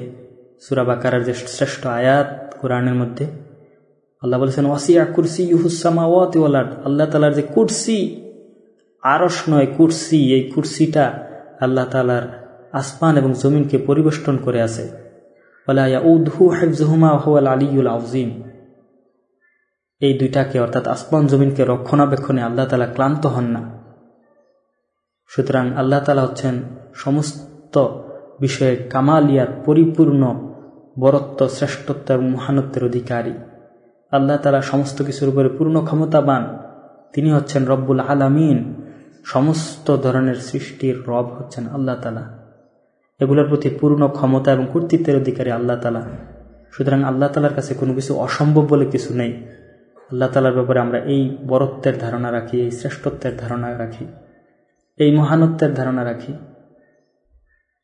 A: সুরাবাকার যে শ্রেষ্ঠ আয়াত কোরআনের মধ্যে, আল্লাহ বলেছেন, ওয়াসিয়া কুরসি ইহুসামাওয়াত আল্লাহ তালার যে কুরসি আরস নয়, কুরসি, এই কুরসিটা আল্লাহ তালার আসমান এবং জমিনকে পরিবেষ্টন করে আছে। এই দুইটাকে অর্থাৎ আসমান জমিনকে রক্ষণাবেক্ষণে আল্লাহ তালা ক্লান্ত হন না। সুতরাং আল্লাহ তালা হচ্ছেন সমস্ত বিষয়ে কামালিয়ার পরিপূর্ণ বরত্ব, শ্রেষ্ঠত্ব এবং মহানত্বের অধিকারী। আল্লাহ তালা সমস্ত কিছুর উপরে পূর্ণ ক্ষমতাবান। তিনি হচ্ছেন রব্বুল আলামিন। সমস্ত ধরনের সৃষ্টির রব হচ্ছেন আল্লাহ তালা এগুলোর প্রতি পূর্ণ ক্ষমতা এবং কর্তৃত্বের অধিকারী আল্লাহ তালা সুতরাং আল্লাহ তালার কাছে কোনো কিছু অসম্ভব বলে কিছু নেই। আল্লাহ তালার ব্যাপারে আমরা এই বরত্বের ধারণা রাখি, এই শ্রেষ্ঠত্বের ধারণা রাখি, এই মহানত্বের ধারণা রাখি।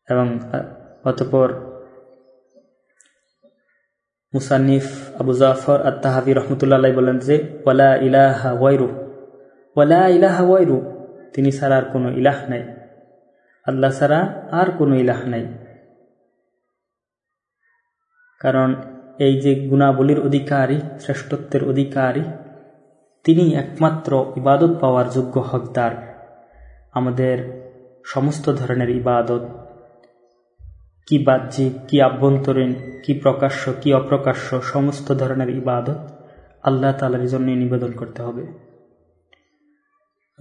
A: এবং অতপর মুসানিফ আবু জাফর আত্মাহাবি রহমতুল্লাহ বলেন যে, ওয়ালা ইলাহা ওয়াইরু। ওয়ালা ইলাহা ওয়াইরু? তিনি ছাড়া আর কোনো ইলাহ নাই। আল্লাহ ছাড়া আর কোনো ইলাহ নাই। কারণ এই যে গুণাবলীর অধিকারী, শ্রেষ্ঠত্বের অধিকারী তিনি একমাত্র ইবাদত পাওয়ার যোগ্য হকদার। আমাদের সমস্ত ধরনের ইবাদত, কি বাহ্যিক, কি আভ্যন্তরীণ, কি প্রকাশ্য, কি অপ্রকাশ্য, সমস্ত ধরনের ইবাদত আল্লাহ তালার জন্যই নিবেদন করতে হবে।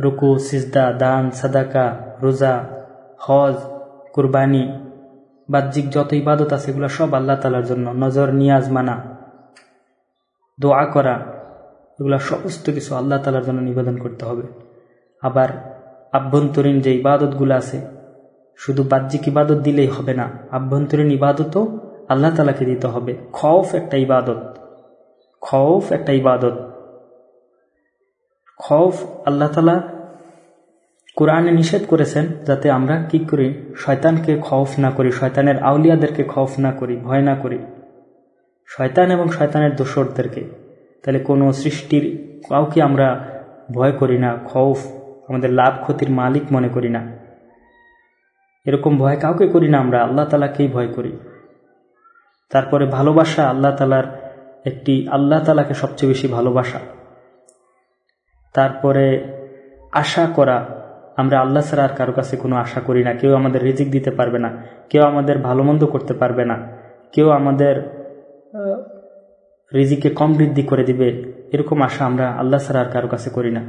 A: রুকু, সিজদা, দান, সাদাকা, রোজা হজ, কুরবানি, বাহ্যিক যত ইবাদত আছে, এগুলো সব আল্লাহ তালার জন্য। নজর, নিয়াজ, মানা, দোয়া করা, এগুলো সমস্ত কিছু আল্লাহ তালার জন্য নিবেদন করতে হবে। আবার আভ্যন্তরীণ যে ইবাদতগুলো আছে, শুধু বাহ্যিক ইবাদত দিলেই হবে না, আভ্যন্তরীণ ইবাদতও আল্লাহ তালাকে দিতে হবে। খফ একটা ইবাদত খফ একটা ইবাদত। খফ আল্লাহ তালা কোরআনে নিষেধ করেছেন যাতে আমরা কি করি? শয়তানকে খফ না করি, শয়তানের আউলিয়াদেরকে খফ না করি, ভয় না করি। শয়তান এবং শয়তানের দোসরদেরকে তাহলে কোনো সৃষ্টির কাউকে আমরা ভয় করি না খৌফ আমাদের লাভ ক্ষতির মালিক মনে করি না। এরকম ভয় কাউকে করি না আমরা, আল্লাহ তালাকেই ভয় করি। তারপরে ভালোবাসা আল্লাহ তালার একটি, আল্লাহ তালাকে সবচেয়ে বেশি ভালোবাসা। তারপরে আশা করা। আমরা আল্লাহ ছাড়া আর কারও কাছে কোনো আশা করি না। কেউ আমাদের রিজিক দিতে পারবে না। কেউ আমাদের ভালো মন্দ করতে পারবে না। কেউ আমাদের রিজিকে কম বৃদ্ধি করে দিবে। এরকম আশা আমরা আল্লাহ ছাড়া আর কারও কাছে করি না।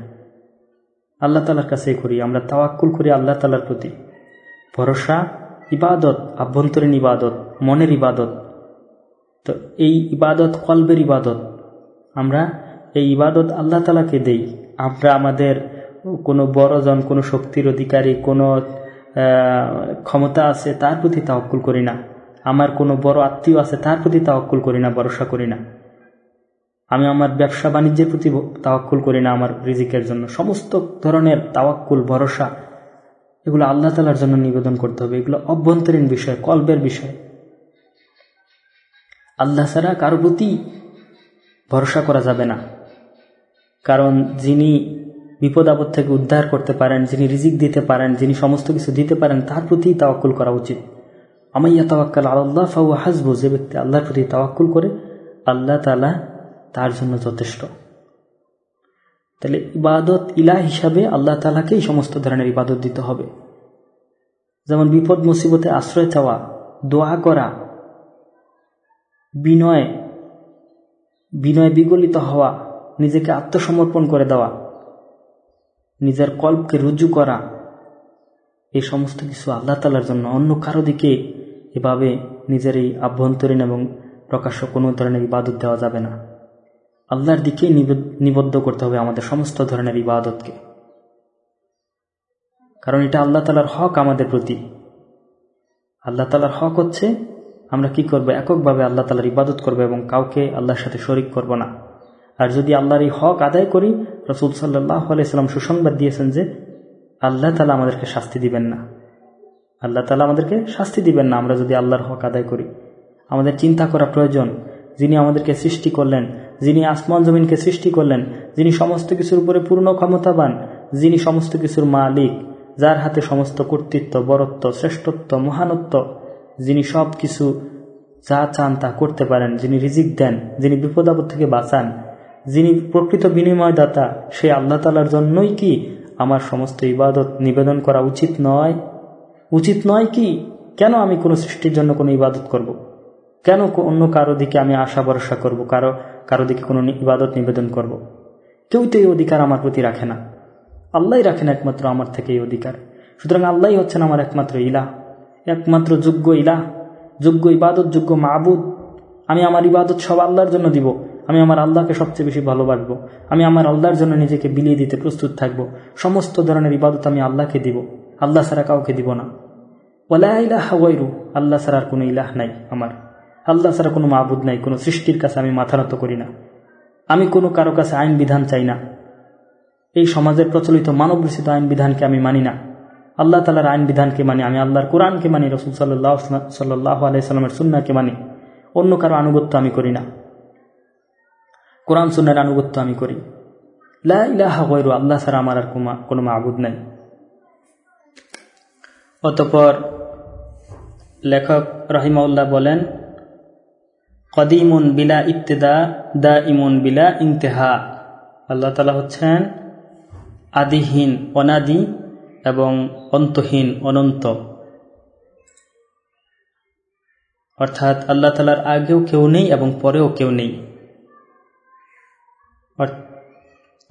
A: আল্লাহ তালার কাছেই করি। আমরা তাওয়াক্কুল করি আল্লাহ তালার প্রতি। ভরসা, ইবাদত, আভ্যন্তরীণ ইবাদত, মনের ইবাদত। তো এই ইবাদত কলবের ইবাদত। আমরা এই ইবাদত আল্লাহ তালাকে দেই। আমরা আমাদের কোনো বড়জন, কোনো শক্তির অধিকারী, কোনো ক্ষমতা আছে, তার প্রতি তাওকুল করি না। আমার কোনো বড় আত্মীয় আছে, তার প্রতি তাওকুল করি না, ভরসা করি না। আমি আমার ব্যবসা বাণিজ্যের প্রতি তাওয়াক্কুল করি না আমার রিজিকের জন্য। সমস্ত ধরনের তাওয়াক্কুল, ভরসা, এগুলো আল্লাহ তালার জন্য নিবেদন করতে হবে। এগুলো অভ্যন্তরীণ বিষয় কল্পের বিষয়। আল্লাহ ছাড়া কারও প্রতি ভরসা করা যাবে না। কারণ যিনি বিপদ আপদ থেকে উদ্ধার করতে পারেন, যিনি রিজিক দিতে পারেন, যিনি সমস্ত কিছু দিতে পারেন তার প্রতি তাওয়াক্কুল করা উচিত। আমাইয়া তাওয়াক্কাল আল্লাহ ফাউ হাসবু, যে ব্যক্তি আল্লাহর প্রতি তাওয়াক্কুল করে, আল্লাহ তালা তার জন্য যথেষ্ট। তাহলে ইবাদত ইলা হিসাবে আল্লাহ তালাকেই সমস্ত ধরনের ইবাদত দিতে হবে। যেমন বিপদ, মুসিবতে আশ্রয় চাওয়া, দোয়া করা, বিনয় বিনয় বিগলিত হওয়া, নিজেকে আত্মসমর্পণ করে দেওয়া নিজের কল্পকে রুজু করা এই সমস্ত কিছু আল্লাহ তালার জন্য। অন্য কারও দিকে এভাবে নিজের এই আভ্যন্তরীণ এবং প্রকাশ্য কোনো ধরনের ইবাদত দেওয়া যাবে না। আল্লাহর দিকে নিবদ্ধ করতে হবে আমাদের সমস্ত ধরনের ইবাদতকে। কারণ এটা আল্লাহ তালার হক আমাদের প্রতি। আল্লাহ তালার হক হচ্ছে, আমরা কি করব? এককভাবে আল্লাহ তালার ইবাদত করব এবং কাউকে আল্লাহর সাথে শরিক করব না। আর যদি আল্লাহর এই হক আদায় করি, রসুল সাল্লাহ আলাইসাল্লাম সুসংবাদ দিয়েছেন যে, আল্লাহ তালা আমাদেরকে শাস্তি দিবেন না। আল্লাহ তালা আমাদেরকে শাস্তি দিবেন না, আমরা যদি আল্লাহর হক আদায় করি। আমাদের চিন্তা করা প্রয়োজন, যিনি আমাদেরকে সৃষ্টি করলেন, যিনি আসমান জমিনকে সৃষ্টি করলেন, যিনি সমস্ত কিছুর উপরে পূর্ণ ক্ষমতাবান, যিনি সমস্ত কিছুর মালিক, যার হাতে সমস্ত কর্তৃত্ব, বরত্ব, শ্রেষ্ঠত্ব, মহানত্ব, যিনি সব কিছু যা চান তা করতে পারেন, যিনি রিজিক দেন, যিনি বিপদ আপদ থেকে বাঁচান যিনি প্রকৃত বিনিময়দাতা সেই আল্লাহ তালার জন্যই কি আমার সমস্ত ইবাদত নিবেদন করা উচিত নয়? উচিত নয় কি? কেন আমি কোনো সৃষ্টির জন্য কোনো ইবাদত করব। কেন অন্য কারও দিকে আমি আশা ভরসা করব, কারও কারও দিকে কোনো ইবাদত নিবেদন করব। কেউ তো এই অধিকার আমার প্রতি রাখে না। আল্লাহ রাখেন একমাত্র আমার থেকে এই অধিকার। সুতরাং আল্লাহ হচ্ছেন আমার একমাত্র ইলা একমাত্র যোগ্য ইলা যোগ্য ইবাদত, যোগ্য মাহবুদ আমি আমার ইবাদত সব আল্লাহর জন্য দিব। আমি আমার আল্লাহকে সবচেয়ে বেশি ভালোবাসবো। আমি আমার আল্লাহর জন্য নিজেকে বিলিয়ে দিতে প্রস্তুত থাকব। সমস্ত ধরনের ইবাদত আমি আল্লাহকে দিব। আল্লাহ ছাড়া কাউকে দিব না। ওলা ইলাহ ওয়াইরু আল্লাহ ছাড়া আর কোনো ইলাহ নাই আমার। আল্লাহ ছাড়া কোনো মাহবুদ নাই, কোনো সৃষ্টির কাছে আমি মাথা নত করি না। আমি কোনো কারও কাছে আইন বিধান চাই না। এই সমাজের প্রচলিত মানব রচিত আইন বিধানকে আমি মানি না। আল্লাহ তালার আইন বিধানকে মানি, আমি আল্লাহর কোরআনকে মানি, রসুল সাল্লাহ সাল্লাহ আলাইসাল্লামের সুন্নাকে মানি। অন্য কারও আনুগত্য আমি করি না। কোরআন সুন্নার আনুগত্য আমি করি। লাহ আল্লাহ ছাড়া আমার আর কোনো মাহবুদ নাই। অতপর লেখক রহিমাউল্লাহ বলেন, কদিমুন বিলা ইত্তেদা দা ইমুন বিলা ইন্তেহা। আল্লাহ তালা হচ্ছেন আদিহীন, অনাদি এবং অন্তহীন, অনন্ত। অর্থাৎ আল্লাহ তালার আগেও কেউ নেই এবং পরেও কেউ নেই।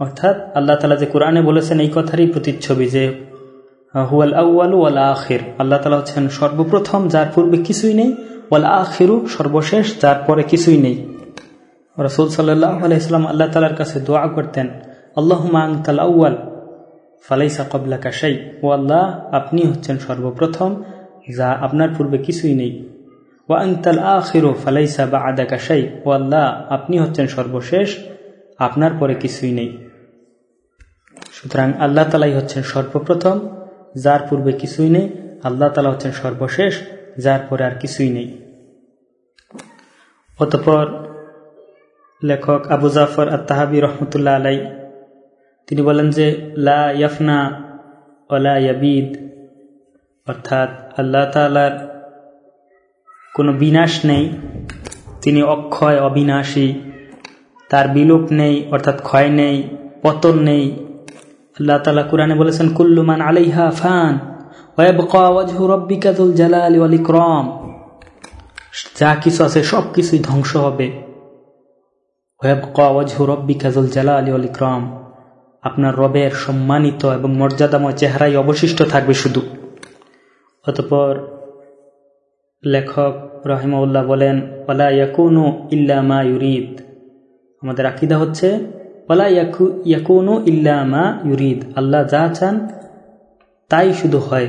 A: অর্থাৎ আল্লাহ তালা যে কোরআনে বলেছেন এই কথারই প্রতিচ্ছবি যে হুয়াল আউ্বাল ওয়াল আখের। আল্লাহ তালা হচ্ছেন সর্বপ্রথম, যার পূর্বে কিছুই নেই। ওয়াল আখেরু, সর্বশেষ, যার পরে কিছুই নেই। রসুল আলাইসলাম আল্লাহ তালার কাছে দোয়া করতেন আল্লাহ তাল আউ্য়াল, ফালাইসা কবলা কাশাই ও আল্লাহ, আপনি হচ্ছেন সর্বপ্রথম, যা আপনার পূর্বে কিছুই নেই। ও আংতাল আখিরো, ফালাইসা বা আদা কাশাই ও আল্লাহ, আপনি হচ্ছেন সর্বশেষ আপনার পরে কিছুই নেই। সুতরাং আল্লাহ তালাই হচ্ছেন সর্বপ্রথম, যার পূর্বে কিছুই নেই। আল্লাহ তালা হচ্ছেন সর্বশেষ, যার পরে আর কিছুই নেই। অতপর লেখক আবু জাফর আত্মাহাবি রহমতুল্লাহ আলাই, তিনি বলেন যে, লা ইয়াফনা ইয়াবিদ, অর্থাৎ আল্লাহ তালার কোনো বিনাশ নেই। তিনি অক্ষয় অবিনাশী। তার বিলোপ নেই, অর্থাৎ ক্ষয় নেই, পতন নেই। আল্লাহ তালা কোরআনে বলেছেন কুল্লুমান আলাইহা ফান রব্বিকাতুল জালাল আলী ক্রম যা কিছু আছে, সব কিছুই ধ্বংস হবে। রব্বিকাতুল জালা আলী আলী ক্রম আপনার রবের সম্মানিত এবং মর্যাদাময় চেহারাই অবশিষ্ট থাকবে শুধু। অতপর লেখক রহিমউল্লাহ বলেন ওলা ইয়াকুনু ইল্লামা ইউরিদ। আমাদের আকিদা হচ্ছে ওলা ইয়াকু, ইয়াকুনু ইল্লামা ইউরিদ। আল্লাহ যা চান তাই শুধু হয়।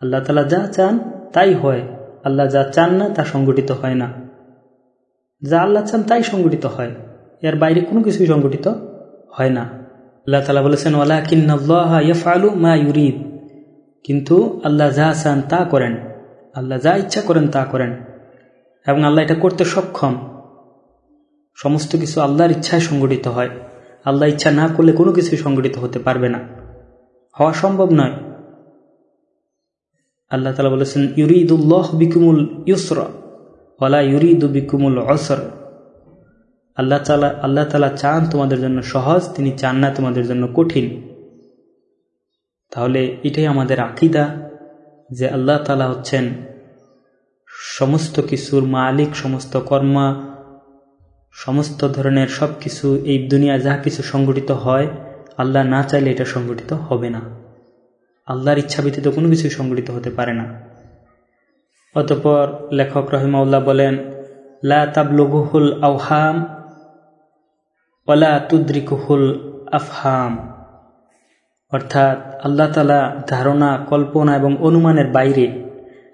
A: আল্লাহ তালা যা চান তাই হয়। আল্লাহ যা চান না তা সংগঠিত হয় না। যা আল্লাহ চান তাই সংগঠিত হয়। এর বাইরে কোনো কিছুই সংগঠিত হয় না। আল্লাহ তালা বলেছেন ওলা কিন্নআলু মা ইউরিদ। কিন্তু আল্লাহ যা চান তা করেন। আল্লাহ যা ইচ্ছা করেন তা করেন। এবং আল্লাহ এটা করতে সক্ষম। সমস্ত কিছু আল্লাহর ইচ্ছায় সংগঠিত হয়। আল্লাহ ইচ্ছা না করলে কোনো কিছুই সংগঠিত হতে পারবে না। হওয়া সম্ভব নয়। আল্লাহ তালা বলেছেন, ইউরিদুল্লাহ বিকুমুল ইউসর ওলা ইউরিদু বিকুমুল অসর আল্লাহ তালা আল্লাহ তালা চান তোমাদের জন্য সহজ, তিনি চান না তোমাদের জন্য কঠিন। তাহলে এটাই আমাদের আকিদা যে আল্লাহ তালা হচ্ছেন সমস্ত কিছুর মালিক, সমস্ত কর্মা সমস্ত ধরনের সব কিছু এই দুনিয়া যা কিছু সংগঠিত হয়, আল্লাহ না চাইলে এটা সংগঠিত হবে না। আল্লাহর ইচ্ছা ব্যতীত কোনো কিছুই সংগঠিত হতে পারে না। অতপর লেখক রহিমাউল্লাহ বলেন, লা তাবলুগুহুল আউহাম ওলা তুদ্রিকুহুল আফহাম। অর্থাৎ আল্লাহ তালা ধারণা, কল্পনা এবং অনুমানের বাইরে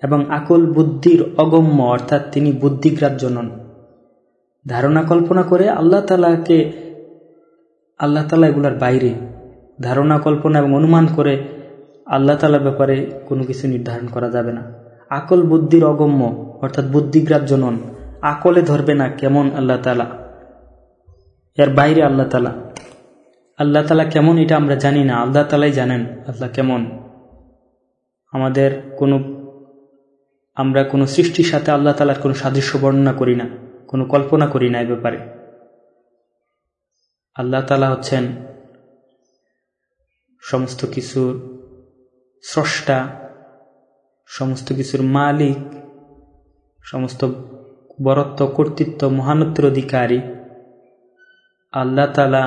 A: এবং আকল বুদ্ধির অগম্য, অর্থাৎ তিনি বুদ্ধিগ্রাহ্য নন। ধারণা কল্পনা করে আল্লাহ তালাকে আল্লাহ তালা এগুলার বাইরে ধারণা, কল্পনা এবং অনুমান করে আল্লাহ তালার ব্যাপারে কোনো কিছু নির্ধারণ করা যাবে না। আকল বুদ্ধির অগম্য, অর্থাৎ বুদ্ধিগ্রাহ্য নন। আকলে ধরবে না কেমন আল্লাহ তালা এর বাইরে আল্লাহ তালা আল্লাহ তালা কেমন এটা আমরা জানি না। আল্লাহ তালাই জানেন আল্লাহ কেমন। আমাদের কোনো, আমরা কোনো সৃষ্টির সাথে আল্লাহ তালার কোনো সাদৃশ্য বর্ণনা করি না। কোনো কল্পনা করি না এ ব্যাপারে। আল্লাহ তালা হচ্ছেন সমস্ত কিছুর স্রষ্টা, সমস্ত কিছুর মালিক, সমস্ত বরত্ব, কর্তৃত্ব, মহানত্বের অধিকারী। আল্লাহ তালা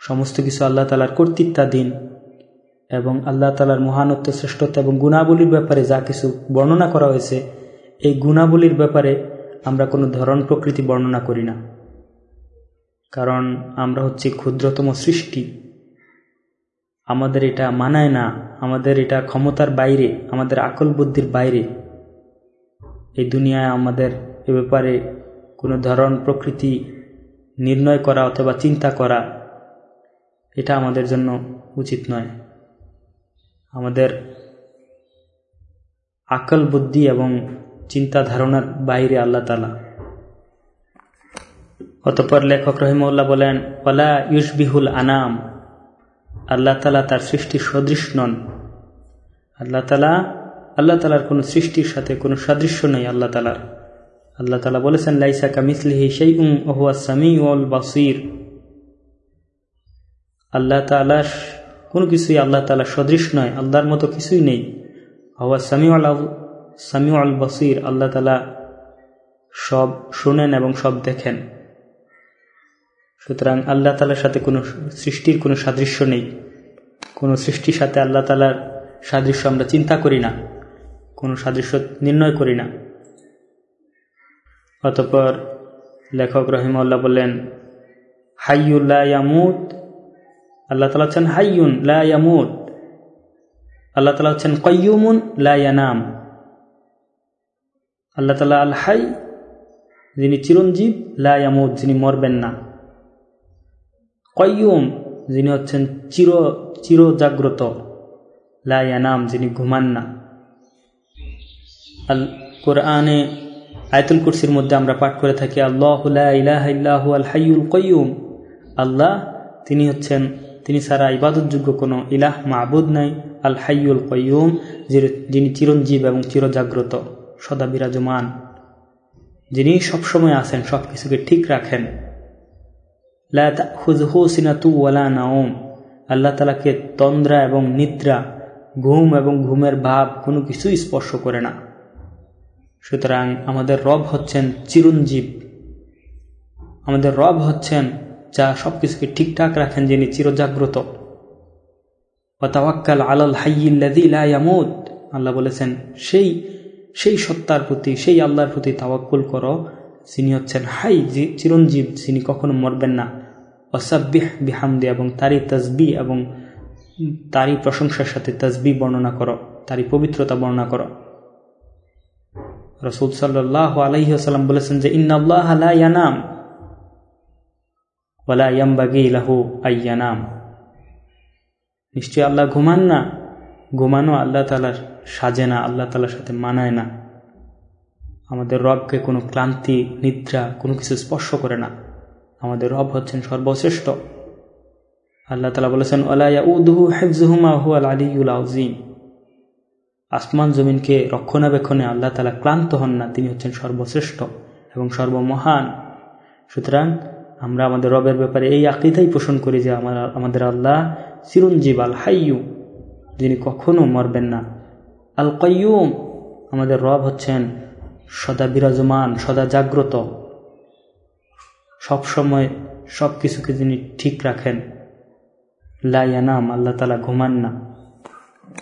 A: সমস্ত কিছু আল্লাহ তালার কর্তৃত্বাধীন এবং আল্লাহ তালার মহানত্ব, শ্রেষ্ঠত্ব এবং গুণাবলীর ব্যাপারে যা কিছু বর্ণনা করা হয়েছে, এই গুণাবলীর ব্যাপারে আমরা কোনো ধরন প্রকৃতি বর্ণনা করি না। কারণ আমরা হচ্ছি ক্ষুদ্রতম সৃষ্টি। আমাদের এটা মানায় না, আমাদের এটা ক্ষমতার বাইরে, আমাদের আকল বুদ্ধির বাইরে। এই দুনিয়ায় আমাদের এ ব্যাপারে কোনো ধরন প্রকৃতি নির্ণয় করা অথবা চিন্তা করা, এটা আমাদের জন্য উচিত নয়। আমাদের আকল বুদ্ধি এবং চিন্তা ধারণার বাইরে আল্লাহ তালা অতপর লেখক রহিমউল্লাহ বলেন ওলা ইউসবিহুল আনাম। আল্লাহ তালা তার সৃষ্টির সদৃশ নন। আল্লাহ তালা আল্লাহ তালার কোনো সৃষ্টির সাথে কোনো সাদৃশ্য নেই আল্লাহ তালার আল্লাহ তালা বলেছেন, লাইসা কামিসলিহি সেই উম ওহুয়া সামি ওল বাসির। আল্লাহ তালা কোনো কিছুই আল্লাহ তালা সদৃশ নয়, আল্লাহর মতো কিছুই নেই। হওয়া সামি সামি আল বসির, আল্লাহ তালা সব শোনেন এবং সব দেখেন। সুতরাং আল্লাহ তালার সাথে কোনো সৃষ্টির কোনো সাদৃশ্য নেই। কোনো সৃষ্টির সাথে আল্লাহ তালার সাদৃশ্য আমরা চিন্তা করি না। কোনো সাদৃশ্য নির্ণয় করি না। অতপর লেখক রহিমউল্লাহ বললেন হাইউল্লাহ ইয়ামুদ আল্লাহ তালা হচ্ছেন হাইয়ুন লায়ামুদ আল্লাহ তালা হচ্ছেন কয়ুমুন লায়ানাম আল্লাহ তালা আল হাই, যিনি চিরঞ্জীব লায়ামুদ যিনি মরবেন না। কয়ুম যিনি হচ্ছেন চির চির জাগ্রত লায়ানাম যিনি ঘুমান না। আল কোরআনে আয়তুল কুরসির মধ্যে আমরা পাঠ করে থাকি, আল্লাহ ইলাহ আল হাইউল কয়ুম আল্লাহ, তিনি হচ্ছেন, তিনি ছাড়া ইবাদতযোগ্য কোনো ইলাহ মাহবুদ নাই, আল হাইউল কয়ুম যিনি চিরঞ্জীব এবং চিরজাগ্রত। সদা বিরাজমান। যিনি সবসময় আছেন সব কিছুকে ঠিক রাখেন। নাওম। আল্লাহ তালাকে তন্দ্রা এবং নিদ্রা, ঘুম এবং ঘুমের ভাব কোনো কিছুই স্পর্শ করে না। সুতরাং আমাদের রব হচ্ছেন চিরঞ্জীব। আমাদের রব হচ্ছেন যা সব কিছুকে ঠিকঠাক রাখেন, যিনি চিরজাগ্রত। অতাওয়াক্কাল আলাল হাইয়িল্লাদিলায়ামুদ আল্লাহ বলেছেন, সেই সেই সত্তার প্রতি, সেই আল্লাহর প্রতি তাওয়াক্কুল করো। যিনি হচ্ছেন হাই চিরঞ্জীব, যিনি কখনো মরবেন না। অসাব্বিহ বিহামদি, এবং তারই তসবি এবং তারই প্রশংসার সাথে তসবি বর্ণনা করো, তারই পবিত্রতা বর্ণনা করো। রসুল সাল্লাহ আলহিহাসাল্লাম বলেছেন যে ইন্নআল্লাহ ইয়ানাম ইয়াম্বাগি লাহু আয়ানাম নিশ্চয়ই আল্লাহ ঘুমান না? ঘুমানো আল্লাহ তালার সাজে না, আল্লাহ তালার সাথে মানায় না। আমাদের রবকে কোনো ক্লান্তি, নিদ্রা, কোনো কিছু স্পর্শ করে না। আমাদের রব হচ্ছেন সর্বশ্রেষ্ঠ। আল্লাহ তালা বলেছেন আজিম আসমান জমিনকে রক্ষণাবেক্ষণে আল্লাহ তালা ক্লান্ত হন না, তিনি হচ্ছেন সর্বশ্রেষ্ঠ এবং সর্বমহান। সুতরাং আমরা আমাদের রবের ব্যাপারে এই আকিদাই পোষণ করি যে, আমার, আমাদের আল্লাহ চিরঞ্জীব আল হাইয়ু যিনি কখনো মরবেন না। আল কয়ুম আমাদের রব হচ্ছেন সদা বিরাজমান, সদা জাগ্রত। সবসময় সব কিছুকে তিনি ঠিক রাখেন। লাইয়ানাম আল্লাহ তালা ঘুমান না।